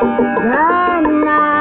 Good night.